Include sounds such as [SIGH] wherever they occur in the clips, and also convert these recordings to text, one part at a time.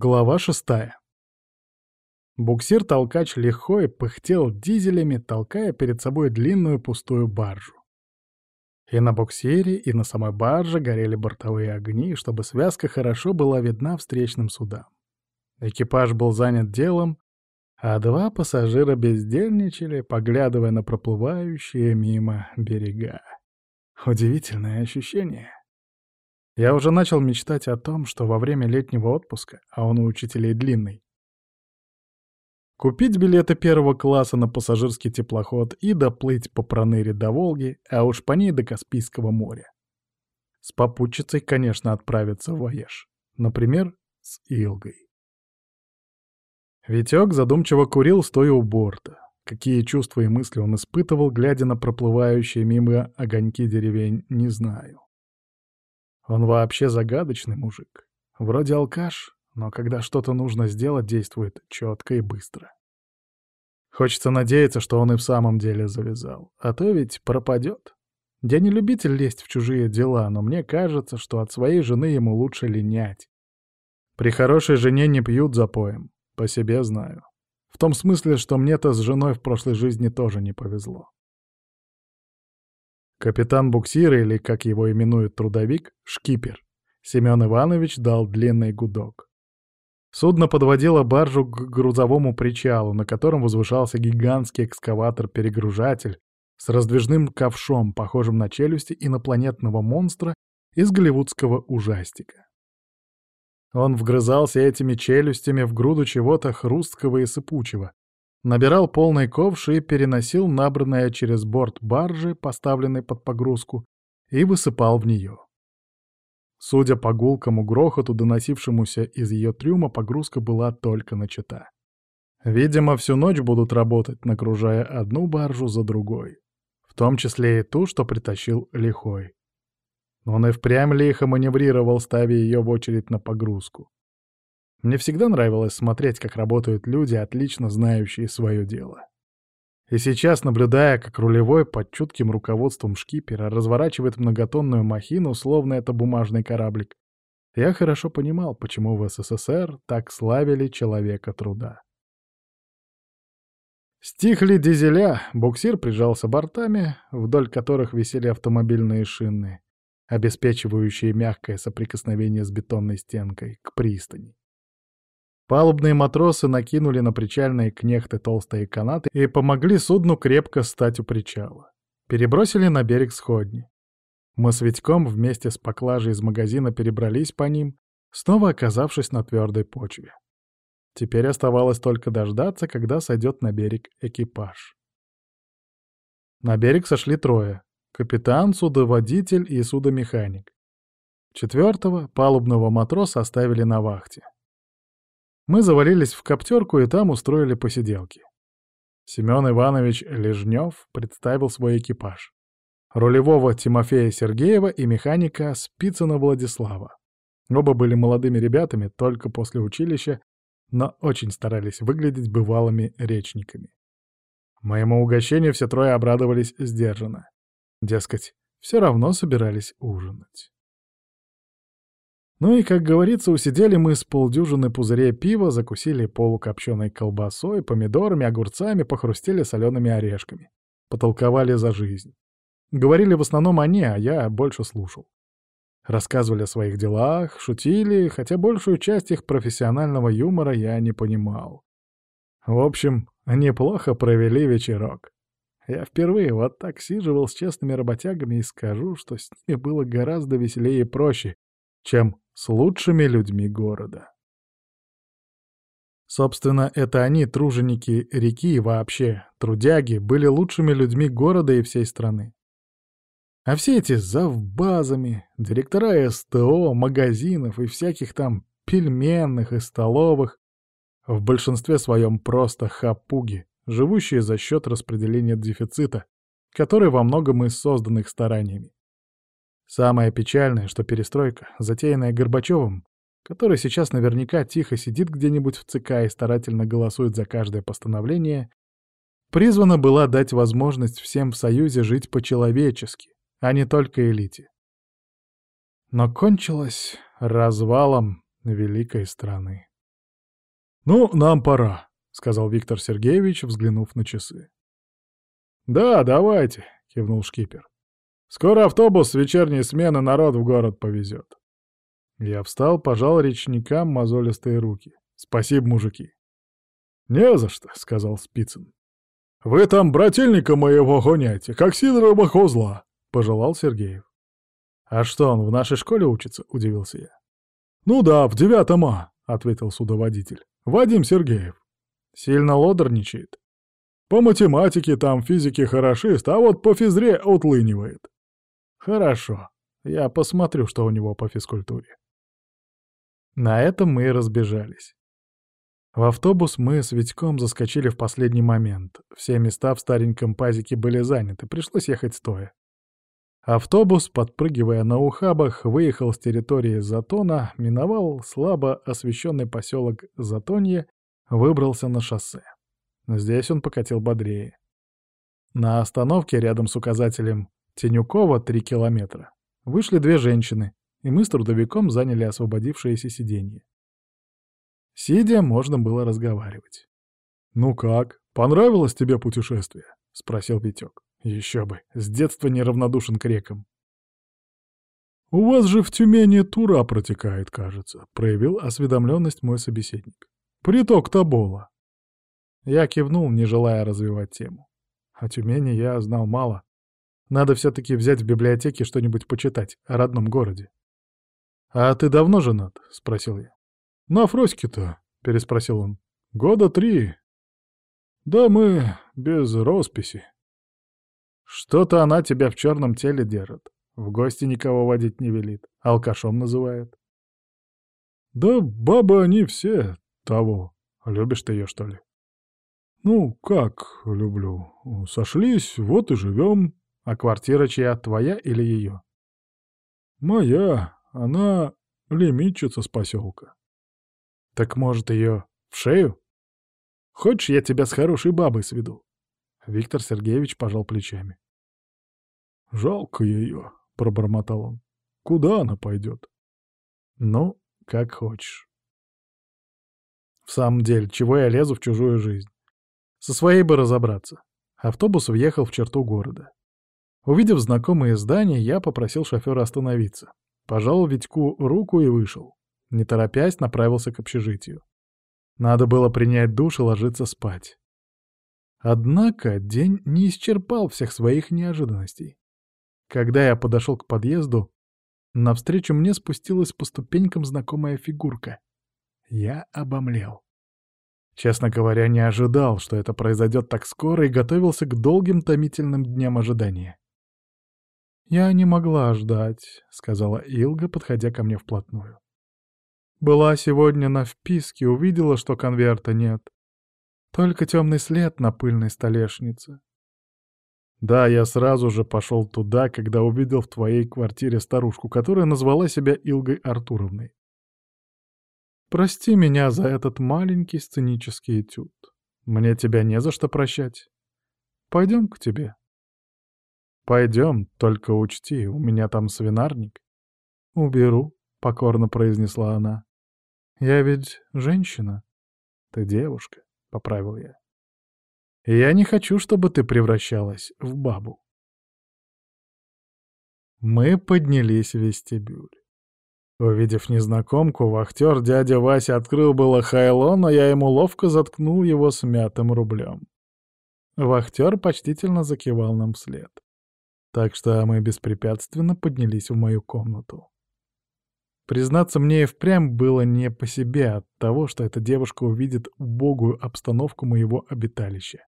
Глава шестая. Буксир-толкач легко и пыхтел дизелями, толкая перед собой длинную пустую баржу. И на буксире, и на самой барже горели бортовые огни, чтобы связка хорошо была видна встречным судам. Экипаж был занят делом, а два пассажира бездельничали, поглядывая на проплывающие мимо берега. Удивительное ощущение. Я уже начал мечтать о том, что во время летнего отпуска, а он у учителей длинный, купить билеты первого класса на пассажирский теплоход и доплыть по проныре до Волги, а уж по ней до Каспийского моря. С попутчицей, конечно, отправиться в Воеж. Например, с Илгой. Витек задумчиво курил, стоя у борта. Какие чувства и мысли он испытывал, глядя на проплывающие мимо огоньки деревень, не знаю. Он вообще загадочный мужик. Вроде алкаш, но когда что-то нужно сделать, действует четко и быстро. Хочется надеяться, что он и в самом деле завязал. А то ведь пропадет. Я не любитель лезть в чужие дела, но мне кажется, что от своей жены ему лучше линять. При хорошей жене не пьют запоем, по себе знаю. В том смысле, что мне-то с женой в прошлой жизни тоже не повезло. Капитан буксира, или, как его именует трудовик, шкипер, Семен Иванович дал длинный гудок. Судно подводило баржу к грузовому причалу, на котором возвышался гигантский экскаватор-перегружатель с раздвижным ковшом, похожим на челюсти инопланетного монстра из голливудского ужастика. Он вгрызался этими челюстями в груду чего-то хрусткого и сыпучего, набирал полный ковш и переносил набранное через борт баржи, поставленной под погрузку, и высыпал в нее. Судя по гулкому грохоту, доносившемуся из ее трюма, погрузка была только начата. Видимо, всю ночь будут работать, нагружая одну баржу за другой. В том числе и ту, что притащил Лихой. Он и впрямь лихо маневрировал, ставя ее в очередь на погрузку. Мне всегда нравилось смотреть, как работают люди, отлично знающие свое дело. И сейчас, наблюдая, как рулевой под чутким руководством шкипера разворачивает многотонную махину, словно это бумажный кораблик, я хорошо понимал, почему в СССР так славили человека труда. Стихли дизеля, буксир прижался бортами, вдоль которых висели автомобильные шины, обеспечивающие мягкое соприкосновение с бетонной стенкой, к пристани. Палубные матросы накинули на причальные кнехты толстые канаты и помогли судну крепко стать у причала. Перебросили на берег сходни. Мы с Витьком вместе с поклажей из магазина перебрались по ним, снова оказавшись на твердой почве. Теперь оставалось только дождаться, когда сойдет на берег экипаж. На берег сошли трое — капитан, судоводитель и судомеханик. Четвертого, палубного матроса, оставили на вахте. Мы завалились в коптерку и там устроили посиделки. Семен Иванович Лежнев представил свой экипаж. Рулевого Тимофея Сергеева и механика Спицына Владислава. Оба были молодыми ребятами, только после училища, но очень старались выглядеть бывалыми речниками. Моему угощению все трое обрадовались сдержанно. Дескать, все равно собирались ужинать. Ну и, как говорится, усидели мы с полдюжины пузырей пива, закусили полукопченой колбасой, помидорами, огурцами, похрустели солеными орешками. Потолковали за жизнь. Говорили в основном они, а я больше слушал. Рассказывали о своих делах, шутили, хотя большую часть их профессионального юмора я не понимал. В общем, неплохо провели вечерок. Я впервые вот так сиживал с честными работягами и скажу, что с ними было гораздо веселее и проще, чем с лучшими людьми города. Собственно, это они, труженики реки и вообще, трудяги, были лучшими людьми города и всей страны. А все эти завбазами, директора СТО, магазинов и всяких там пельменных и столовых, в большинстве своем просто хапуги, живущие за счет распределения дефицита, который во многом и создан их стараниями. Самое печальное, что перестройка, затеянная Горбачевым, который сейчас наверняка тихо сидит где-нибудь в ЦК и старательно голосует за каждое постановление, призвана была дать возможность всем в Союзе жить по-человечески, а не только элите. Но кончилось развалом великой страны. «Ну, нам пора», — сказал Виктор Сергеевич, взглянув на часы. «Да, давайте», — кивнул шкипер. «Скоро автобус с вечерней смены народ в город повезет». Я встал, пожал речникам мозолистые руки. «Спасибо, мужики». «Не за что», — сказал Спицын. «Вы там брательника моего гоняете, как Сидорова козла», — пожелал Сергеев. «А что, он в нашей школе учится?» — удивился я. «Ну да, в девятом А», — ответил судоводитель. «Вадим Сергеев». «Сильно лодорничает?» «По математике там физике хорошист, а вот по физре отлынивает». «Хорошо. Я посмотрю, что у него по физкультуре». На этом мы и разбежались. В автобус мы с Витьком заскочили в последний момент. Все места в стареньком пазике были заняты, пришлось ехать стоя. Автобус, подпрыгивая на ухабах, выехал с территории Затона, миновал слабо освещенный поселок Затонье, выбрался на шоссе. Здесь он покатил бодрее. На остановке рядом с указателем Тенюкова 3 километра вышли две женщины, и мы с трудовиком заняли освободившееся сиденье. Сидя, можно было разговаривать. «Ну как, понравилось тебе путешествие?» — спросил Витек. Еще бы, с детства неравнодушен к рекам. «У вас же в Тюмени Тура протекает, кажется», — проявил осведомленность мой собеседник. «Приток Тобола». Я кивнул, не желая развивать тему. О Тюмени я знал мало. Надо все-таки взять в библиотеке что-нибудь почитать о родном городе. «А ты давно женат?» — спросил я. «На Фроське-то?» — переспросил он. «Года три. Да мы без росписи». Что-то она тебя в черном теле держит. В гости никого водить не велит. Алкашом называет. Да бабы они все того. Любишь ты ее, что ли? Ну, как люблю. Сошлись, вот и живем. А квартира чья, твоя или ее? Моя. Она лимитчица с поселка. Так может ее в шею? Хочешь, я тебя с хорошей бабой сведу? Виктор Сергеевич пожал плечами. «Жалко ее», — пробормотал он. «Куда она пойдет?» «Ну, как хочешь». В самом деле, чего я лезу в чужую жизнь? Со своей бы разобраться. Автобус въехал в черту города. Увидев знакомые здания, я попросил шофера остановиться. Пожал Витьку руку и вышел. Не торопясь, направился к общежитию. Надо было принять душ и ложиться спать. Однако день не исчерпал всех своих неожиданностей. Когда я подошел к подъезду, навстречу мне спустилась по ступенькам знакомая фигурка. Я обомлел. Честно говоря, не ожидал, что это произойдет так скоро, и готовился к долгим томительным дням ожидания. «Я не могла ждать», — сказала Илга, подходя ко мне вплотную. «Была сегодня на вписке, увидела, что конверта нет. Только темный след на пыльной столешнице. Да, я сразу же пошел туда, когда увидел в твоей квартире старушку, которая назвала себя Илгой Артуровной. Прости меня за этот маленький сценический этюд. Мне тебя не за что прощать. Пойдем к тебе. Пойдем, только учти, у меня там свинарник. Уберу, — покорно произнесла она. Я ведь женщина. Ты девушка. — поправил я. «Я не хочу, чтобы ты превращалась в бабу». Мы поднялись в вестибюль. Увидев незнакомку, вахтер дядя Вася открыл было хайло, но я ему ловко заткнул его смятым рублем. Вахтер почтительно закивал нам вслед. Так что мы беспрепятственно поднялись в мою комнату. Признаться, мне и впрямь было не по себе от того, что эта девушка увидит убогую обстановку моего обиталища.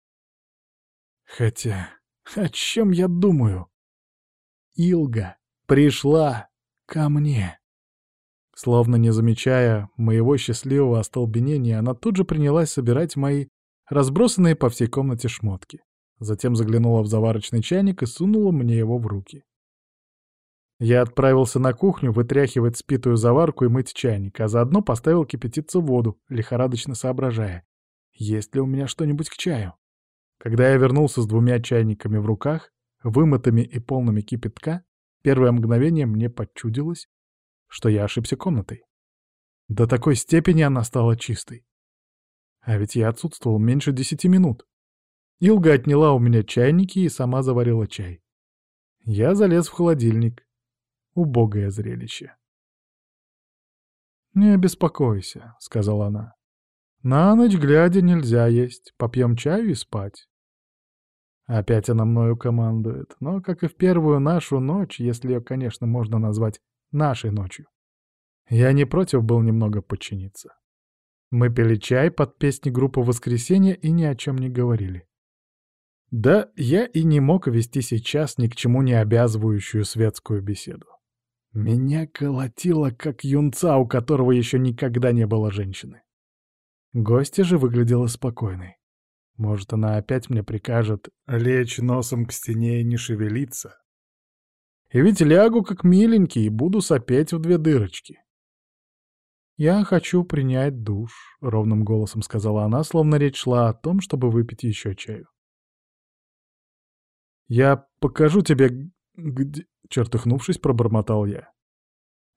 Хотя, о чем я думаю? Илга пришла ко мне. Словно не замечая моего счастливого остолбенения, она тут же принялась собирать мои разбросанные по всей комнате шмотки. Затем заглянула в заварочный чайник и сунула мне его в руки. Я отправился на кухню вытряхивать спитую заварку и мыть чайник, а заодно поставил кипятиться воду, лихорадочно соображая, есть ли у меня что-нибудь к чаю. Когда я вернулся с двумя чайниками в руках, вымытыми и полными кипятка, первое мгновение мне подчудилось, что я ошибся комнатой. До такой степени она стала чистой. А ведь я отсутствовал меньше десяти минут. Илга отняла у меня чайники и сама заварила чай. Я залез в холодильник. Убогое зрелище. «Не беспокойся», — сказала она. «На ночь глядя нельзя есть. Попьем чаю и спать». Опять она мною командует, но, как и в первую нашу ночь, если ее, конечно, можно назвать нашей ночью, я не против был немного подчиниться. Мы пили чай под песни группы «Воскресенье» и ни о чем не говорили. Да, я и не мог вести сейчас ни к чему не обязывающую светскую беседу. Меня колотило, как юнца, у которого еще никогда не было женщины. Гостья же выглядела спокойной. Может, она опять мне прикажет лечь носом к стене и не шевелиться. И ведь лягу как миленький и буду сопеть в две дырочки. «Я хочу принять душ», — ровным голосом сказала она, словно речь шла о том, чтобы выпить еще чаю. «Я покажу тебе, где...» — чертыхнувшись, пробормотал я.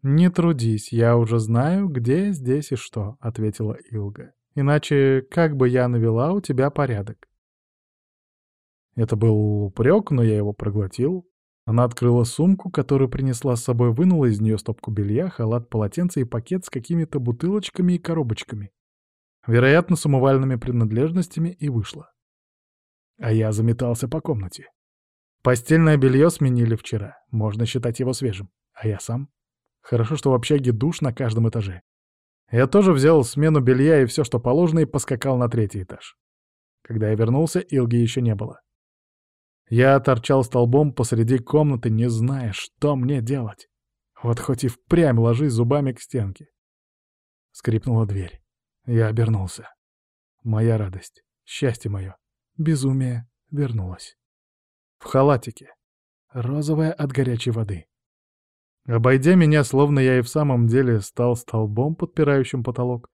«Не трудись, я уже знаю, где, здесь и что», — ответила Илга. «Иначе как бы я навела у тебя порядок?» Это был упрек, но я его проглотил. Она открыла сумку, которую принесла с собой, вынула из нее стопку белья, халат, полотенце и пакет с какими-то бутылочками и коробочками. Вероятно, с умывальными принадлежностями, и вышла. А я заметался по комнате. Постельное белье сменили вчера, можно считать его свежим. А я сам? Хорошо, что в общаге душ на каждом этаже. Я тоже взял смену белья и все, что положено, и поскакал на третий этаж. Когда я вернулся, Илги еще не было. Я торчал столбом посреди комнаты, не зная, что мне делать. Вот хоть и впрямь ложись зубами к стенке. Скрипнула дверь. Я обернулся. Моя радость, счастье мое, безумие вернулось в халатике, розовая от горячей воды. Обойдя меня, словно я и в самом деле стал столбом, подпирающим потолок,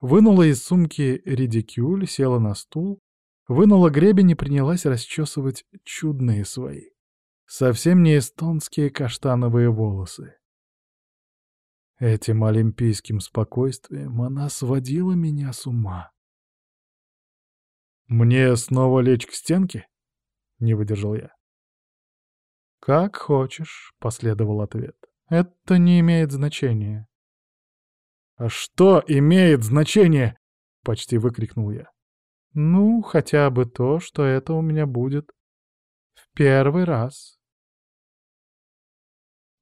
вынула из сумки редикюль, села на стул, вынула гребень и принялась расчесывать чудные свои, совсем не эстонские каштановые волосы. Этим олимпийским спокойствием она сводила меня с ума. «Мне снова лечь к стенке?» — не выдержал я. «Как хочешь», — последовал ответ. «Это не имеет значения». «А что имеет значение?» — почти выкрикнул я. «Ну, хотя бы то, что это у меня будет в первый раз».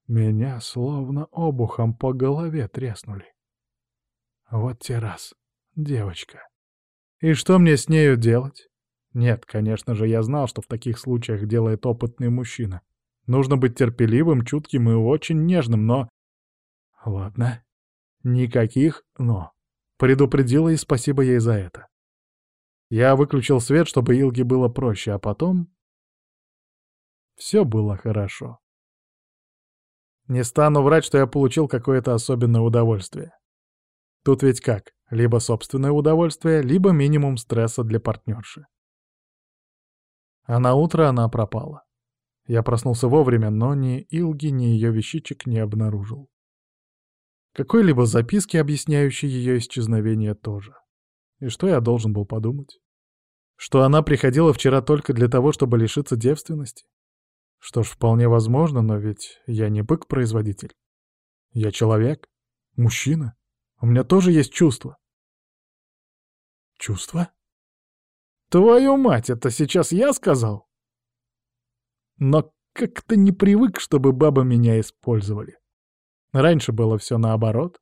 Меня словно обухом по голове треснули. Вот те раз, девочка. И что мне с нею делать? Нет, конечно же, я знал, что в таких случаях делает опытный мужчина. Нужно быть терпеливым, чутким и очень нежным, но... Ладно. Никаких «но». Предупредила и спасибо ей за это. Я выключил свет, чтобы Илге было проще, а потом... Все было хорошо. Не стану врать, что я получил какое-то особенное удовольствие. Тут ведь как? Либо собственное удовольствие, либо минимум стресса для партнерши. А на утро она пропала. Я проснулся вовремя, но ни Илги, ни ее вещичек не обнаружил. Какой-либо записки, объясняющей ее исчезновение, тоже. И что я должен был подумать? Что она приходила вчера только для того, чтобы лишиться девственности? Что ж, вполне возможно, но ведь я не бык-производитель. Я человек, мужчина. У меня тоже есть чувства. Чувства? Твою мать, это сейчас я сказал? Но как-то не привык, чтобы бабы меня использовали. Раньше было все наоборот.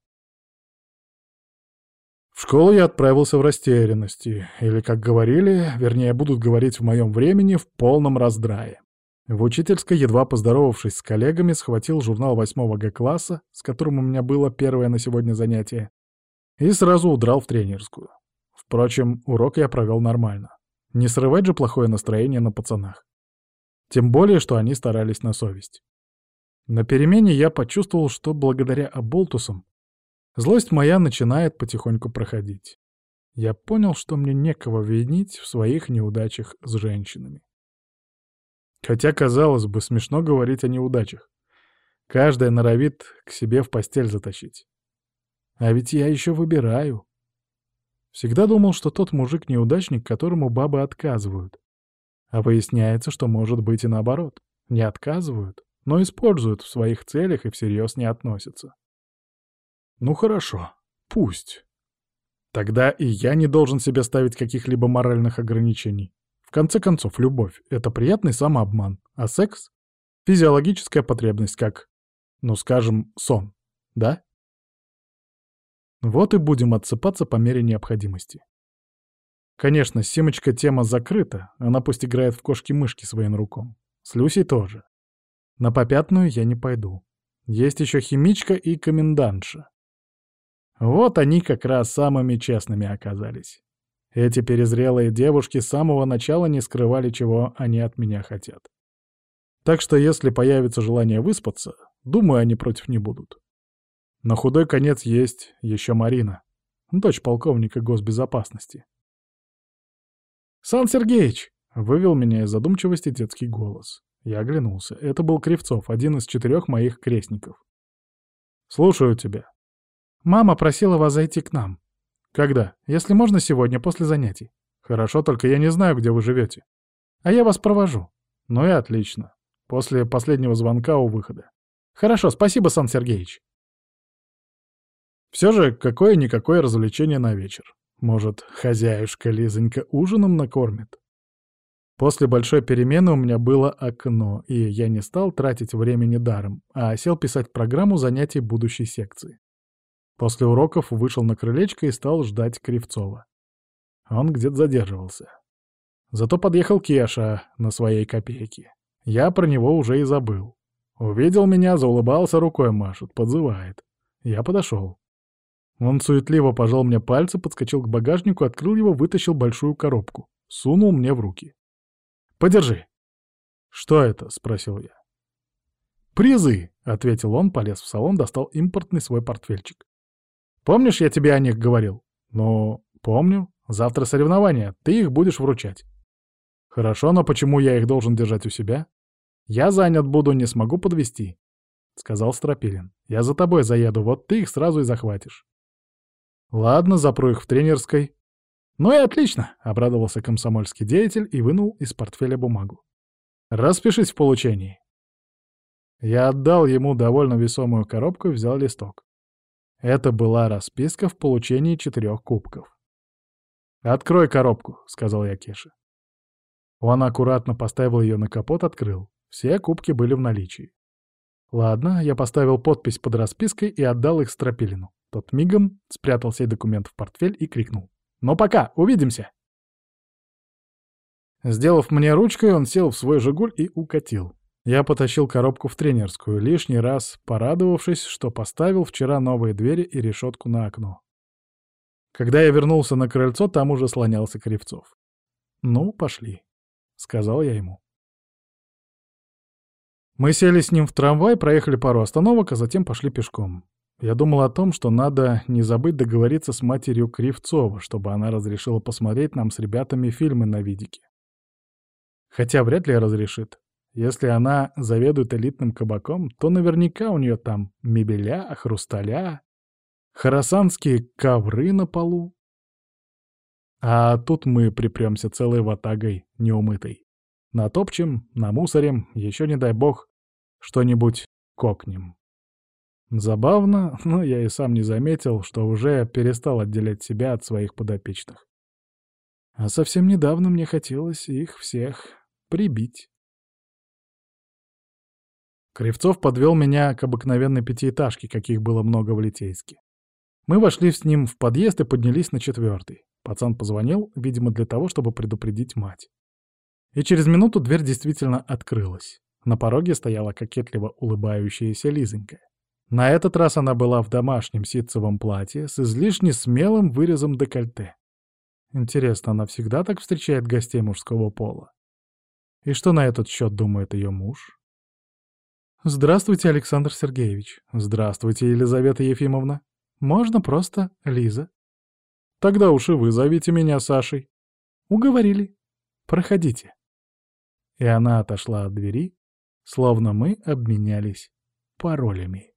В школу я отправился в растерянности, или, как говорили, вернее, будут говорить в моем времени, в полном раздрае. В учительской, едва поздоровавшись с коллегами, схватил журнал восьмого Г-класса, с которым у меня было первое на сегодня занятие, и сразу удрал в тренерскую. Впрочем, урок я провел нормально. Не срывать же плохое настроение на пацанах. Тем более, что они старались на совесть. На перемене я почувствовал, что благодаря оболтусам злость моя начинает потихоньку проходить. Я понял, что мне некого винить в своих неудачах с женщинами. Хотя, казалось бы, смешно говорить о неудачах. Каждая норовит к себе в постель затащить. А ведь я еще выбираю. Всегда думал, что тот мужик-неудачник, которому бабы отказывают. А выясняется, что может быть и наоборот. Не отказывают, но используют в своих целях и всерьез не относятся. Ну хорошо, пусть. Тогда и я не должен себе ставить каких-либо моральных ограничений. В конце концов, любовь — это приятный самообман, а секс — физиологическая потребность, как, ну скажем, сон, да? Вот и будем отсыпаться по мере необходимости. Конечно, с Симочкой тема закрыта, она пусть играет в кошки-мышки своим руком. С Люсей тоже. На попятную я не пойду. Есть еще химичка и комендантша. Вот они как раз самыми честными оказались. Эти перезрелые девушки с самого начала не скрывали, чего они от меня хотят. Так что если появится желание выспаться, думаю, они против не будут. На худой конец есть еще Марина, дочь полковника госбезопасности. «Сан Сергеевич!» — вывел меня из задумчивости детский голос. Я оглянулся. Это был Кривцов, один из четырех моих крестников. «Слушаю тебя». «Мама просила вас зайти к нам». «Когда? Если можно, сегодня, после занятий». «Хорошо, только я не знаю, где вы живете». «А я вас провожу». «Ну и отлично. После последнего звонка у выхода». «Хорошо, спасибо, Сан Сергеевич». Все же какое-никакое развлечение на вечер. Может, хозяюшка Лизонька ужином накормит? После большой перемены у меня было окно, и я не стал тратить времени даром, а сел писать программу занятий будущей секции. После уроков вышел на крылечко и стал ждать Кривцова. Он где-то задерживался. Зато подъехал Кеша на своей копейке. Я про него уже и забыл. Увидел меня, заулыбался, рукой машет, подзывает. Я подошел. Он суетливо пожал мне пальцы, подскочил к багажнику, открыл его, вытащил большую коробку. Сунул мне в руки. «Подержи». «Что это?» — спросил я. «Призы!» — ответил он, полез в салон, достал импортный свой портфельчик. «Помнишь, я тебе о них говорил?» «Ну, помню. Завтра соревнования, ты их будешь вручать». «Хорошо, но почему я их должен держать у себя?» «Я занят буду, не смогу подвести, сказал Стропилин. «Я за тобой заеду, вот ты их сразу и захватишь». Ладно, запру их в тренерской. Ну и отлично, обрадовался комсомольский деятель и вынул из портфеля бумагу. Распишись в получении. Я отдал ему довольно весомую коробку и взял листок. Это была расписка в получении четырех кубков. «Открой коробку», — сказал я Кеше. Он аккуратно поставил ее на капот, открыл. Все кубки были в наличии. Ладно, я поставил подпись под распиской и отдал их Стропилину. Тот мигом спрятал сей документ в портфель и крикнул. «Ну пока, увидимся!» Сделав мне ручкой, он сел в свой «Жигуль» и укатил. Я потащил коробку в тренерскую, лишний раз порадовавшись, что поставил вчера новые двери и решетку на окно. Когда я вернулся на крыльцо, там уже слонялся Кривцов. «Ну, пошли», — сказал я ему. Мы сели с ним в трамвай, проехали пару остановок, а затем пошли пешком. Я думал о том, что надо не забыть договориться с матерью Кривцова, чтобы она разрешила посмотреть нам с ребятами фильмы на видике. Хотя вряд ли разрешит. Если она заведует элитным кабаком, то наверняка у нее там мебеля, хрусталя, хоросанские ковры на полу. А тут мы припремся целой ватагой неумытой. Натопчем, намусорим, еще не дай бог, что-нибудь кокнем. Забавно, [LAUGHS] но я и сам не заметил, что уже перестал отделять себя от своих подопечных. А совсем недавно мне хотелось их всех прибить. Кривцов подвел меня к обыкновенной пятиэтажке, каких было много в Литейске. Мы вошли с ним в подъезд и поднялись на четвертый. Пацан позвонил, видимо, для того, чтобы предупредить мать. И через минуту дверь действительно открылась. На пороге стояла кокетливо улыбающаяся Лизонька. На этот раз она была в домашнем ситцевом платье с излишне смелым вырезом декольте. Интересно, она всегда так встречает гостей мужского пола? И что на этот счет думает ее муж? «Здравствуйте, Александр Сергеевич. Здравствуйте, Елизавета Ефимовна. Можно просто Лиза?» «Тогда уж и вы зовите меня Сашей». «Уговорили. Проходите». И она отошла от двери, словно мы обменялись паролями.